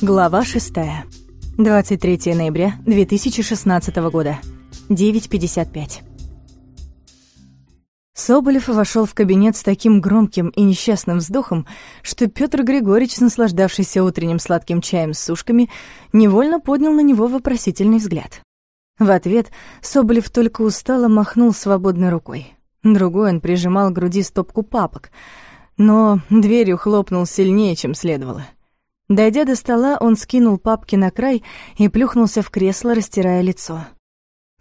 Глава 6. 23 ноября 2016 года. 9.55. Соболев вошел в кабинет с таким громким и несчастным вздохом, что Петр Григорьевич, наслаждавшийся утренним сладким чаем с сушками, невольно поднял на него вопросительный взгляд. В ответ Соболев только устало махнул свободной рукой. Другой он прижимал к груди стопку папок, но дверью хлопнул сильнее, чем следовало — Дойдя до стола, он скинул папки на край и плюхнулся в кресло, растирая лицо.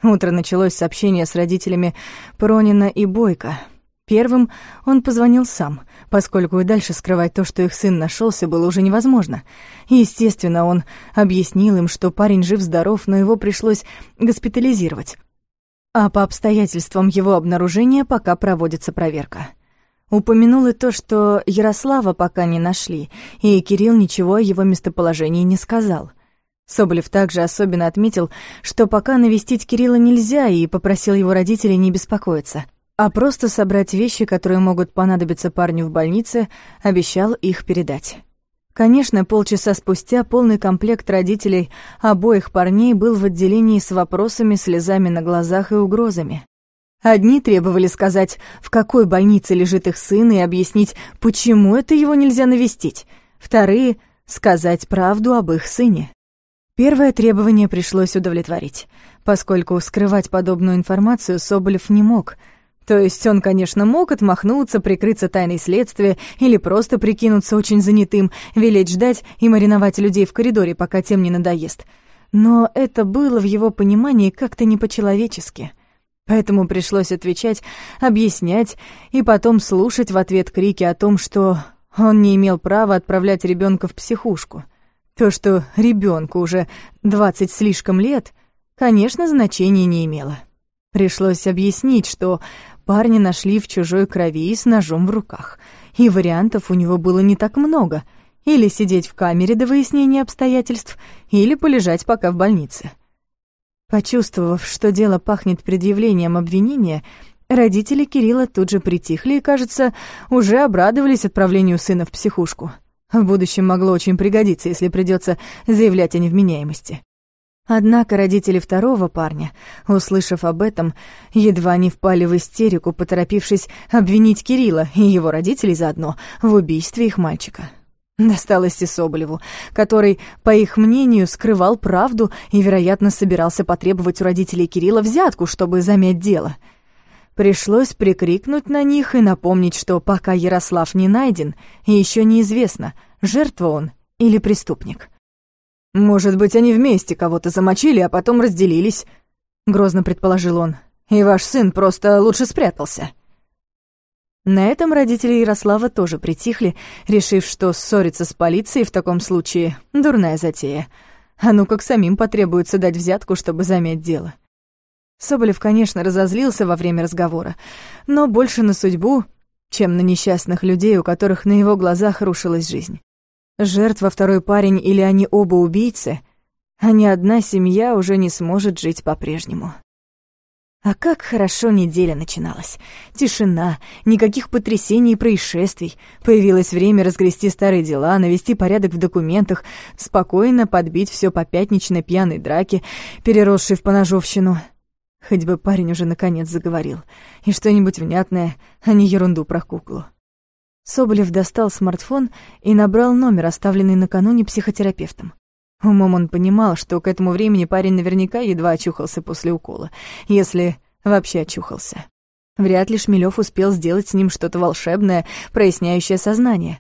Утро началось с с родителями Пронина и Бойко. Первым он позвонил сам, поскольку и дальше скрывать то, что их сын нашелся, было уже невозможно. Естественно, он объяснил им, что парень жив-здоров, но его пришлось госпитализировать. А по обстоятельствам его обнаружения пока проводится проверка. Упомянул и то, что Ярослава пока не нашли, и Кирилл ничего о его местоположении не сказал. Соболев также особенно отметил, что пока навестить Кирилла нельзя, и попросил его родителей не беспокоиться, а просто собрать вещи, которые могут понадобиться парню в больнице, обещал их передать. Конечно, полчаса спустя полный комплект родителей обоих парней был в отделении с вопросами, слезами на глазах и угрозами. Одни требовали сказать, в какой больнице лежит их сын, и объяснить, почему это его нельзя навестить. Вторые — сказать правду об их сыне. Первое требование пришлось удовлетворить, поскольку скрывать подобную информацию Соболев не мог. То есть он, конечно, мог отмахнуться, прикрыться тайной следствия или просто прикинуться очень занятым, велеть ждать и мариновать людей в коридоре, пока тем не надоест. Но это было в его понимании как-то не по-человечески. Поэтому пришлось отвечать, объяснять и потом слушать в ответ крики о том, что он не имел права отправлять ребенка в психушку. То, что ребенку уже двадцать слишком лет, конечно, значения не имело. Пришлось объяснить, что парня нашли в чужой крови с ножом в руках, и вариантов у него было не так много — или сидеть в камере до выяснения обстоятельств, или полежать пока в больнице. Почувствовав, что дело пахнет предъявлением обвинения, родители Кирилла тут же притихли и, кажется, уже обрадовались отправлению сына в психушку. В будущем могло очень пригодиться, если придется заявлять о невменяемости. Однако родители второго парня, услышав об этом, едва не впали в истерику, поторопившись обвинить Кирилла и его родителей заодно в убийстве их мальчика. Досталось и Соболеву, который, по их мнению, скрывал правду и, вероятно, собирался потребовать у родителей Кирилла взятку, чтобы замять дело. Пришлось прикрикнуть на них и напомнить, что пока Ярослав не найден, еще неизвестно, жертва он или преступник. «Может быть, они вместе кого-то замочили, а потом разделились», — грозно предположил он. «И ваш сын просто лучше спрятался». На этом родители Ярослава тоже притихли, решив, что ссориться с полицией в таком случае — дурная затея. А ну как самим потребуется дать взятку, чтобы замять дело. Соболев, конечно, разозлился во время разговора, но больше на судьбу, чем на несчастных людей, у которых на его глазах рушилась жизнь. Жертва второй парень или они оба убийцы, а ни одна семья уже не сможет жить по-прежнему. А как хорошо неделя начиналась. Тишина, никаких потрясений и происшествий. Появилось время разгрести старые дела, навести порядок в документах, спокойно подбить все по пятничной пьяной драке, переросшей в поножовщину. Хоть бы парень уже наконец заговорил. И что-нибудь внятное, а не ерунду про куклу. Соболев достал смартфон и набрал номер, оставленный накануне психотерапевтом. Умом он понимал, что к этому времени парень наверняка едва очухался после укола, если вообще очухался. Вряд ли Шмелёв успел сделать с ним что-то волшебное, проясняющее сознание.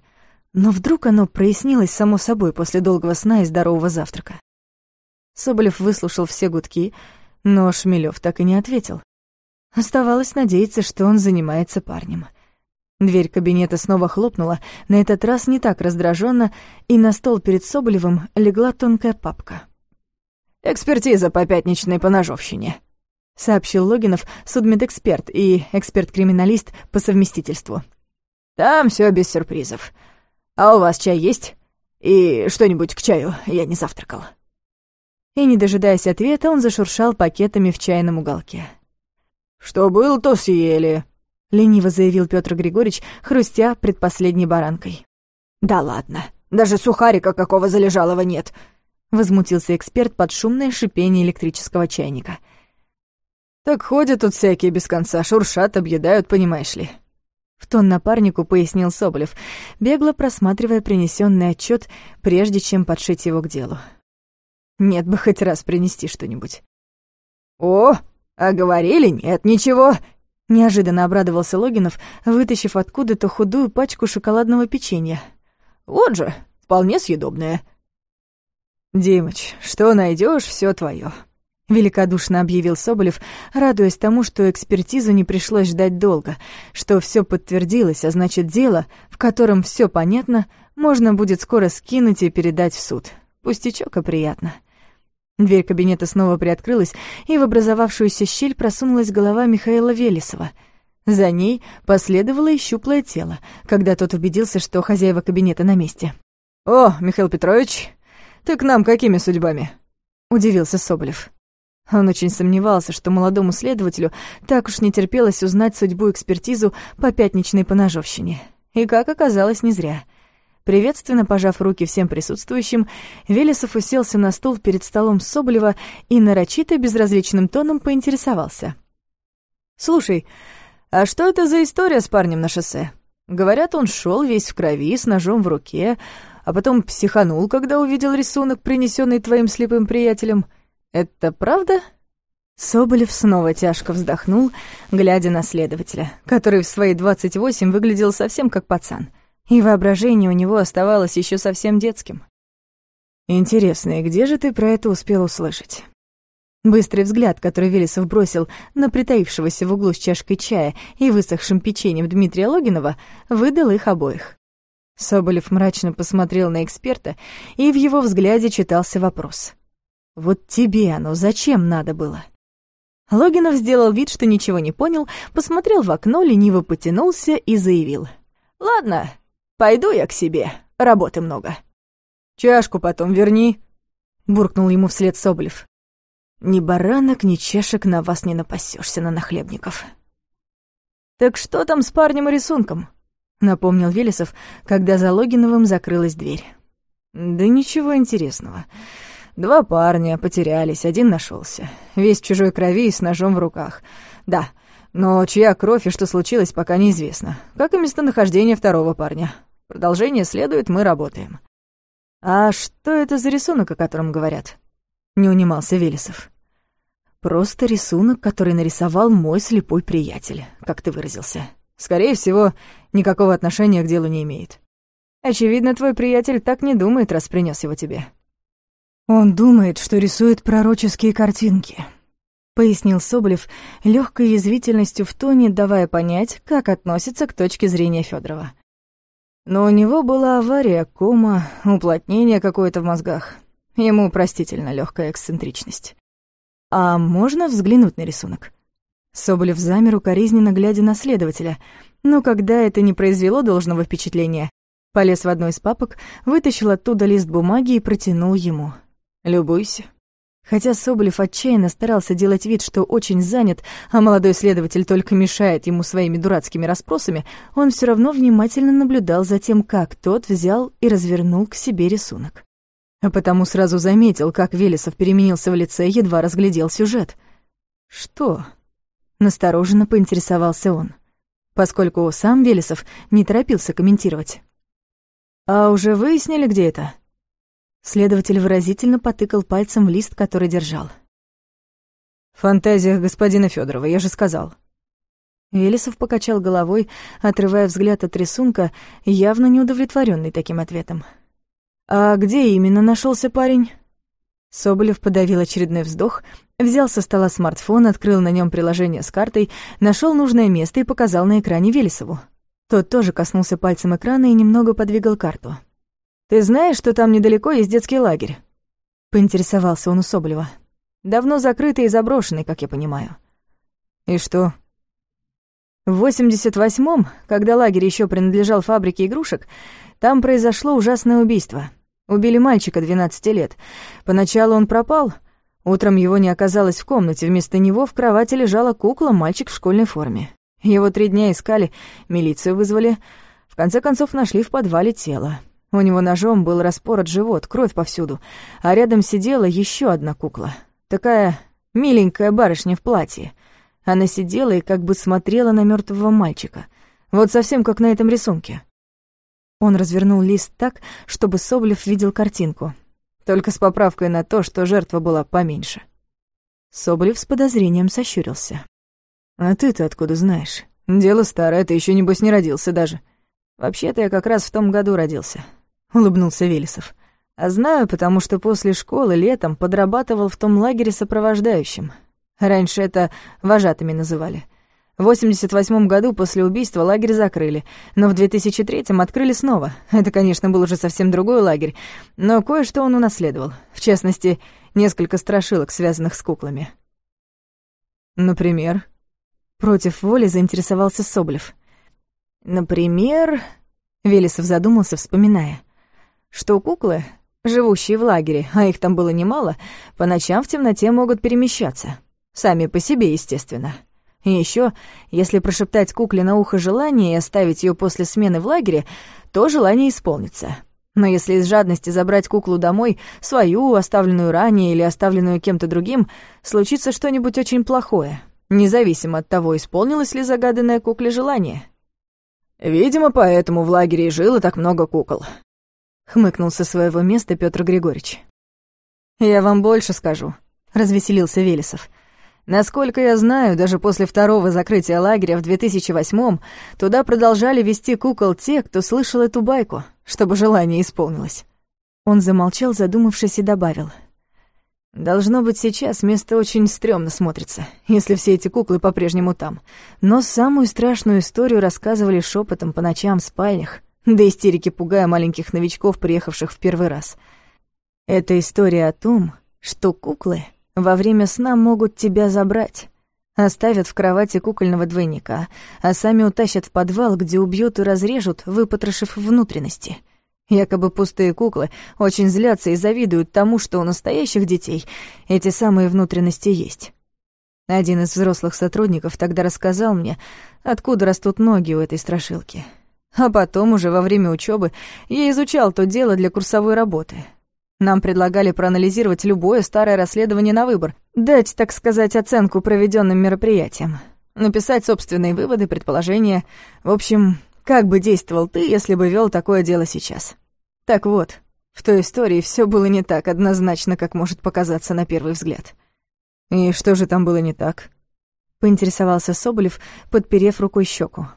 Но вдруг оно прояснилось само собой после долгого сна и здорового завтрака. Соболев выслушал все гудки, но Шмелёв так и не ответил. Оставалось надеяться, что он занимается парнем. Дверь кабинета снова хлопнула, на этот раз не так раздраженно, и на стол перед Соболевым легла тонкая папка. «Экспертиза по пятничной поножовщине», — сообщил Логинов, судмедэксперт и эксперт-криминалист по совместительству. «Там все без сюрпризов. А у вас чай есть? И что-нибудь к чаю, я не завтракал». И, не дожидаясь ответа, он зашуршал пакетами в чайном уголке. «Что было, то съели», — лениво заявил Петр Григорьевич, хрустя предпоследней баранкой. «Да ладно», Даже сухарика какого залежалого нет!» Возмутился эксперт под шумное шипение электрического чайника. «Так ходят тут всякие без конца, шуршат, объедают, понимаешь ли». В тон напарнику пояснил Соболев, бегло просматривая принесенный отчет, прежде чем подшить его к делу. Нет бы хоть раз принести что-нибудь. «О, а говорили, нет ничего!» Неожиданно обрадовался Логинов, вытащив откуда-то худую пачку шоколадного печенья. «Вот же, вполне съедобное». «Димыч, что найдешь, все твое», — великодушно объявил Соболев, радуясь тому, что экспертизу не пришлось ждать долго, что все подтвердилось, а значит, дело, в котором все понятно, можно будет скоро скинуть и передать в суд. Пустячок, а приятно. Дверь кабинета снова приоткрылась, и в образовавшуюся щель просунулась голова Михаила Велесова. За ней последовало и щуплое тело, когда тот убедился, что хозяева кабинета на месте. «О, Михаил Петрович, ты к нам какими судьбами?» — удивился Соболев. Он очень сомневался, что молодому следователю так уж не терпелось узнать судьбу-экспертизу по пятничной поножовщине. И, как оказалось, не зря — Приветственно пожав руки всем присутствующим, Велесов уселся на стул перед столом Соболева и нарочито безразличным тоном поинтересовался. «Слушай, а что это за история с парнем на шоссе? Говорят, он шел весь в крови, с ножом в руке, а потом психанул, когда увидел рисунок, принесенный твоим слепым приятелем. Это правда?» Соболев снова тяжко вздохнул, глядя на следователя, который в свои двадцать восемь выглядел совсем как пацан — и воображение у него оставалось еще совсем детским. «Интересно, и где же ты про это успел услышать?» Быстрый взгляд, который Велесов бросил на притаившегося в углу с чашкой чая и высохшим печеньем Дмитрия Логинова, выдал их обоих. Соболев мрачно посмотрел на эксперта, и в его взгляде читался вопрос. «Вот тебе оно зачем надо было?» Логинов сделал вид, что ничего не понял, посмотрел в окно, лениво потянулся и заявил. «Ладно, Пойду я к себе, работы много. Чашку потом верни, буркнул ему вслед Соболев. Ни баранок, ни чашек на вас не напасешься на нахлебников. Так что там с парнем и рисунком? Напомнил Велесов, когда за Логиновым закрылась дверь. Да ничего интересного. Два парня потерялись, один нашелся, весь в чужой крови и с ножом в руках. Да, но чья кровь и что случилось, пока неизвестно. Как и местонахождение второго парня. Продолжение следует, мы работаем. А что это за рисунок, о котором говорят? Не унимался Велесов. Просто рисунок, который нарисовал мой слепой приятель, как ты выразился. Скорее всего, никакого отношения к делу не имеет. Очевидно, твой приятель так не думает, раз принес его тебе. Он думает, что рисует пророческие картинки, пояснил Соболев легкой язвительностью в тоне, давая понять, как относится к точке зрения Федорова. Но у него была авария, кома, уплотнение какое-то в мозгах. Ему простительно легкая эксцентричность. «А можно взглянуть на рисунок?» Соболев замер укоризненно, глядя на следователя, но когда это не произвело должного впечатления, полез в одну из папок, вытащил оттуда лист бумаги и протянул ему. «Любуйся». Хотя Соболев отчаянно старался делать вид, что очень занят, а молодой следователь только мешает ему своими дурацкими расспросами, он все равно внимательно наблюдал за тем, как тот взял и развернул к себе рисунок. А потому сразу заметил, как Велесов переменился в лице, едва разглядел сюжет. «Что?» — настороженно поинтересовался он, поскольку сам Велесов не торопился комментировать. «А уже выяснили, где это?» Следователь выразительно потыкал пальцем в лист, который держал. «В фантазиях господина Федорова, я же сказал». Велесов покачал головой, отрывая взгляд от рисунка, явно неудовлетворенный таким ответом. «А где именно нашелся парень?» Соболев подавил очередной вздох, взял со стола смартфон, открыл на нем приложение с картой, нашел нужное место и показал на экране Велесову. Тот тоже коснулся пальцем экрана и немного подвигал карту. «Ты знаешь, что там недалеко есть детский лагерь?» Поинтересовался он у Соболева. «Давно закрытый и заброшенный, как я понимаю». «И что?» В 88-м, когда лагерь еще принадлежал фабрике игрушек, там произошло ужасное убийство. Убили мальчика 12 лет. Поначалу он пропал. Утром его не оказалось в комнате. Вместо него в кровати лежала кукла, мальчик в школьной форме. Его три дня искали, милицию вызвали. В конце концов нашли в подвале тело. У него ножом был распорот живот, кровь повсюду, а рядом сидела еще одна кукла. Такая миленькая барышня в платье. Она сидела и как бы смотрела на мертвого мальчика. Вот совсем как на этом рисунке. Он развернул лист так, чтобы Соблев видел картинку, только с поправкой на то, что жертва была поменьше. Соболев с подозрением сощурился. «А ты-то откуда знаешь? Дело старое, ты еще небось не родился даже». «Вообще-то я как раз в том году родился», — улыбнулся Велесов. «А знаю, потому что после школы летом подрабатывал в том лагере сопровождающим. Раньше это вожатыми называли». В 88 году после убийства лагерь закрыли, но в 2003 открыли снова. Это, конечно, был уже совсем другой лагерь, но кое-что он унаследовал. В частности, несколько страшилок, связанных с куклами. Например, против воли заинтересовался Соблев. Например, Велесов задумался, вспоминая, что куклы, живущие в лагере, а их там было немало, по ночам в темноте могут перемещаться. Сами по себе, естественно. И еще, если прошептать кукле на ухо желание и оставить ее после смены в лагере, то желание исполнится. Но если из жадности забрать куклу домой, свою, оставленную ранее или оставленную кем-то другим, случится что-нибудь очень плохое, независимо от того, исполнилось ли загаданное кукле желание. «Видимо, поэтому в лагере и жило так много кукол», — хмыкнул со своего места Петр Григорьевич. «Я вам больше скажу», — развеселился Велесов. Насколько я знаю, даже после второго закрытия лагеря в 2008-м туда продолжали вести кукол те, кто слышал эту байку, чтобы желание исполнилось. Он замолчал, задумавшись, и добавил. «Должно быть, сейчас место очень стрёмно смотрится, если все эти куклы по-прежнему там. Но самую страшную историю рассказывали шепотом по ночам в спальнях, до истерики пугая маленьких новичков, приехавших в первый раз. Это история о том, что куклы во время сна могут тебя забрать. Оставят в кровати кукольного двойника, а сами утащат в подвал, где убьют и разрежут, выпотрошив внутренности. Якобы пустые куклы очень злятся и завидуют тому, что у настоящих детей эти самые внутренности есть. Один из взрослых сотрудников тогда рассказал мне, откуда растут ноги у этой страшилки. А потом уже во время учебы я изучал то дело для курсовой работы — нам предлагали проанализировать любое старое расследование на выбор, дать, так сказать, оценку проведенным мероприятиям, написать собственные выводы, предположения. В общем, как бы действовал ты, если бы вел такое дело сейчас? Так вот, в той истории все было не так однозначно, как может показаться на первый взгляд. И что же там было не так? Поинтересовался Соболев, подперев рукой щеку.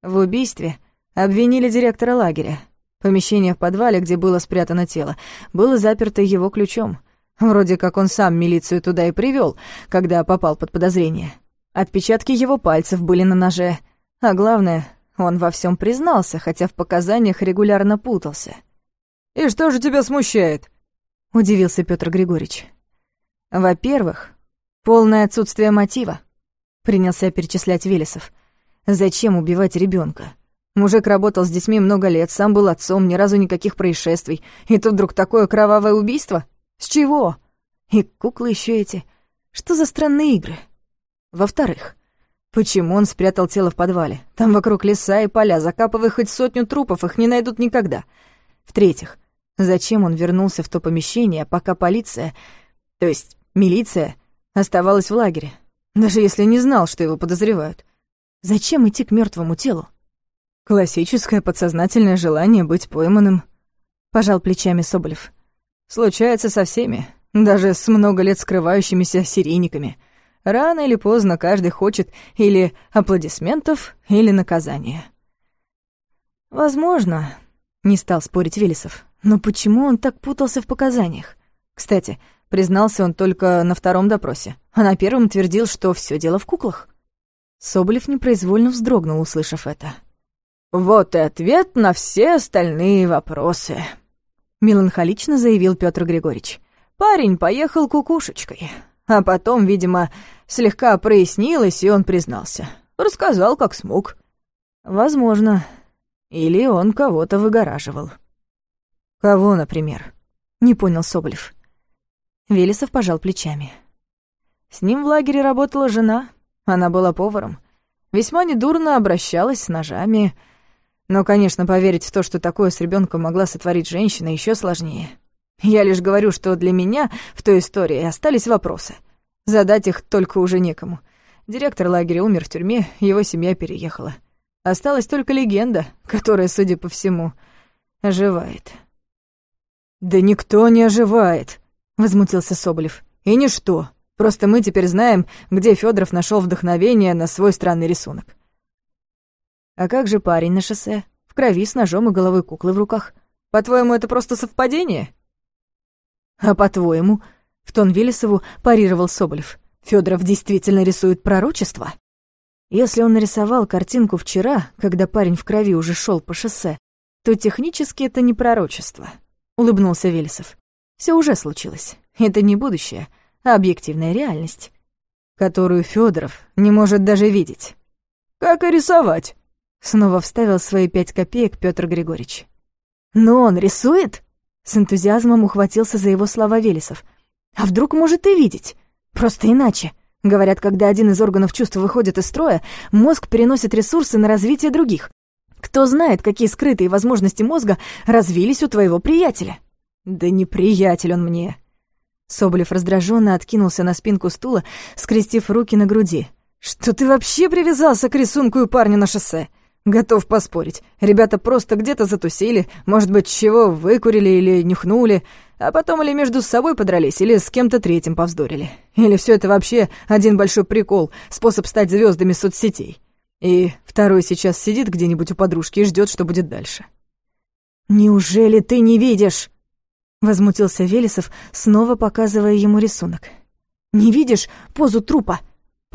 В убийстве обвинили директора лагеря, Помещение в подвале, где было спрятано тело, было заперто его ключом. Вроде как он сам милицию туда и привел, когда попал под подозрение. Отпечатки его пальцев были на ноже. А главное, он во всем признался, хотя в показаниях регулярно путался. «И что же тебя смущает?» — удивился Петр Григорьевич. «Во-первых, полное отсутствие мотива», — принялся перечислять Велесов. «Зачем убивать ребенка? Мужик работал с детьми много лет, сам был отцом, ни разу никаких происшествий. И тут вдруг такое кровавое убийство? С чего? И куклы еще эти. Что за странные игры? Во-вторых, почему он спрятал тело в подвале? Там вокруг леса и поля, закапывая хоть сотню трупов, их не найдут никогда. В-третьих, зачем он вернулся в то помещение, пока полиция, то есть милиция, оставалась в лагере? Даже если не знал, что его подозревают. Зачем идти к мертвому телу? Классическое подсознательное желание быть пойманным. Пожал плечами Соболев. Случается со всеми, даже с много лет скрывающимися серийниками. Рано или поздно каждый хочет или аплодисментов, или наказания. Возможно, не стал спорить Велесов. Но почему он так путался в показаниях? Кстати, признался он только на втором допросе, а на первом твердил, что все дело в куклах. Соболев непроизвольно вздрогнул, услышав это. «Вот и ответ на все остальные вопросы», — меланхолично заявил Петр Григорьевич. «Парень поехал кукушечкой, а потом, видимо, слегка прояснилось, и он признался. Рассказал, как смог». «Возможно. Или он кого-то выгораживал». «Кого, например?» — не понял Соболев. Велесов пожал плечами. С ним в лагере работала жена, она была поваром. Весьма недурно обращалась с ножами, Но, конечно, поверить в то, что такое с ребенком могла сотворить женщина, еще сложнее. Я лишь говорю, что для меня в той истории остались вопросы. Задать их только уже некому. Директор лагеря умер в тюрьме, его семья переехала. Осталась только легенда, которая, судя по всему, оживает. «Да никто не оживает», — возмутился Соболев. «И ничто. Просто мы теперь знаем, где Федоров нашел вдохновение на свой странный рисунок». «А как же парень на шоссе? В крови, с ножом и головой куклы в руках. По-твоему, это просто совпадение?» «А по-твоему?» — в тон Велесову парировал Соболев. Федоров действительно рисует пророчество?» Если он нарисовал картинку вчера, когда парень в крови уже шел по шоссе, то технически это не пророчество, — улыбнулся Велесов. Все уже случилось. Это не будущее, а объективная реальность, которую Федоров не может даже видеть. «Как и рисовать?» — снова вставил свои пять копеек Петр Григорьевич. «Но он рисует?» — с энтузиазмом ухватился за его слова Велесов. «А вдруг может и видеть? Просто иначе. Говорят, когда один из органов чувств выходит из строя, мозг переносит ресурсы на развитие других. Кто знает, какие скрытые возможности мозга развились у твоего приятеля? Да не приятель он мне. Соболев раздраженно откинулся на спинку стула, скрестив руки на груди. Что ты вообще привязался к рисунку и парню на шоссе? Готов поспорить. Ребята просто где-то затусили, может быть, чего выкурили или нюхнули, а потом или между собой подрались, или с кем-то третьим повздорили. Или все это вообще один большой прикол, способ стать звездами соцсетей. И второй сейчас сидит где-нибудь у подружки и ждет, что будет дальше. «Неужели ты не видишь?» Возмутился Велесов, снова показывая ему рисунок. «Не видишь позу трупа?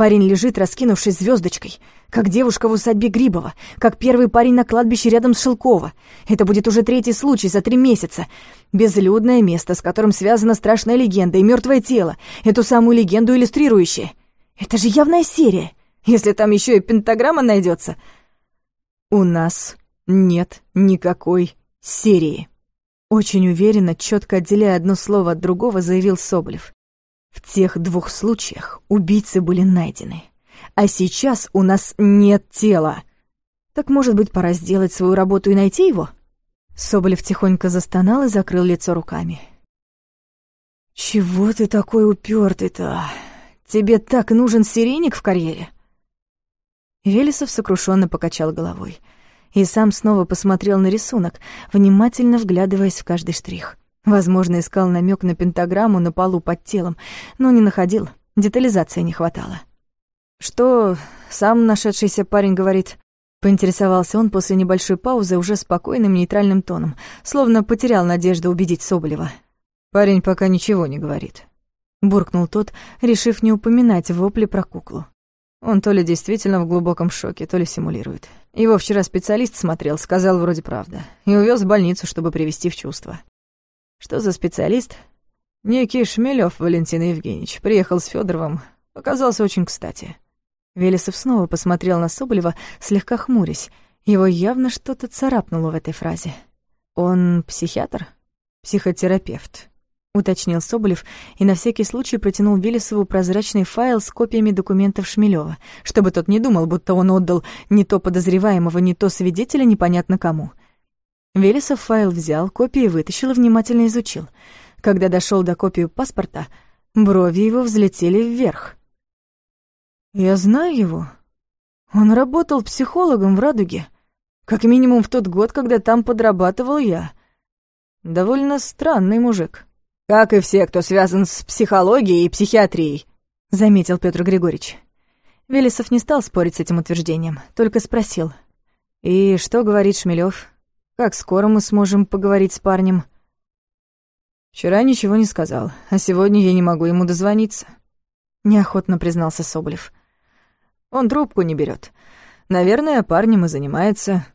Парень лежит, раскинувшись звездочкой, как девушка в усадьбе Грибова, как первый парень на кладбище рядом с Шелково. Это будет уже третий случай за три месяца. Безлюдное место, с которым связана страшная легенда и мертвое тело, эту самую легенду иллюстрирующее. Это же явная серия, если там еще и пентаграмма найдется. У нас нет никакой серии. Очень уверенно, четко отделяя одно слово от другого, заявил Соболев. В тех двух случаях убийцы были найдены. А сейчас у нас нет тела. Так, может быть, пора сделать свою работу и найти его? Соболев тихонько застонал и закрыл лицо руками. «Чего ты такой упертый-то? Тебе так нужен серийник в карьере?» Велесов сокрушенно покачал головой и сам снова посмотрел на рисунок, внимательно вглядываясь в каждый штрих. Возможно, искал намек на пентаграмму на полу под телом, но не находил, детализации не хватало. «Что сам нашедшийся парень говорит?» Поинтересовался он после небольшой паузы уже спокойным нейтральным тоном, словно потерял надежду убедить Соболева. «Парень пока ничего не говорит», — буркнул тот, решив не упоминать вопли про куклу. Он то ли действительно в глубоком шоке, то ли симулирует. Его вчера специалист смотрел, сказал вроде правда, и увез в больницу, чтобы привести в чувство. Что за специалист? Некий Шмелёв Валентин Евгеньевич. Приехал с Федоровым. Оказался очень кстати. Велесов снова посмотрел на Соболева, слегка хмурясь. Его явно что-то царапнуло в этой фразе. «Он психиатр?» «Психотерапевт», — уточнил Соболев и на всякий случай протянул Велесову прозрачный файл с копиями документов Шмелёва, чтобы тот не думал, будто он отдал не то подозреваемого, не то свидетеля непонятно кому. Велесов файл взял, копии вытащил и внимательно изучил. Когда дошел до копии паспорта, брови его взлетели вверх. «Я знаю его. Он работал психологом в «Радуге». Как минимум в тот год, когда там подрабатывал я. Довольно странный мужик. Как и все, кто связан с психологией и психиатрией», — заметил Петр Григорьевич. Велесов не стал спорить с этим утверждением, только спросил. «И что говорит Шмелёв?» Как скоро мы сможем поговорить с парнем? Вчера ничего не сказал, а сегодня я не могу ему дозвониться. Неохотно признался Соболев. Он трубку не берет. Наверное, парнем и занимается.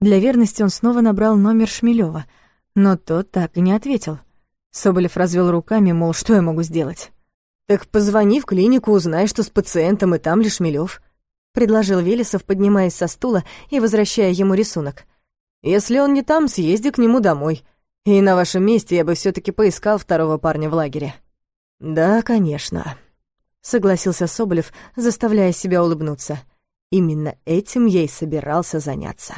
Для верности он снова набрал номер Шмелева, но тот так и не ответил. Соболев развел руками, мол, что я могу сделать? «Так позвони в клинику, узнай, что с пациентом, и там ли Шмелёв», — предложил Велесов, поднимаясь со стула и возвращая ему рисунок. Если он не там, съезди к нему домой. И на вашем месте я бы все таки поискал второго парня в лагере». «Да, конечно», — согласился Соболев, заставляя себя улыбнуться. «Именно этим я и собирался заняться».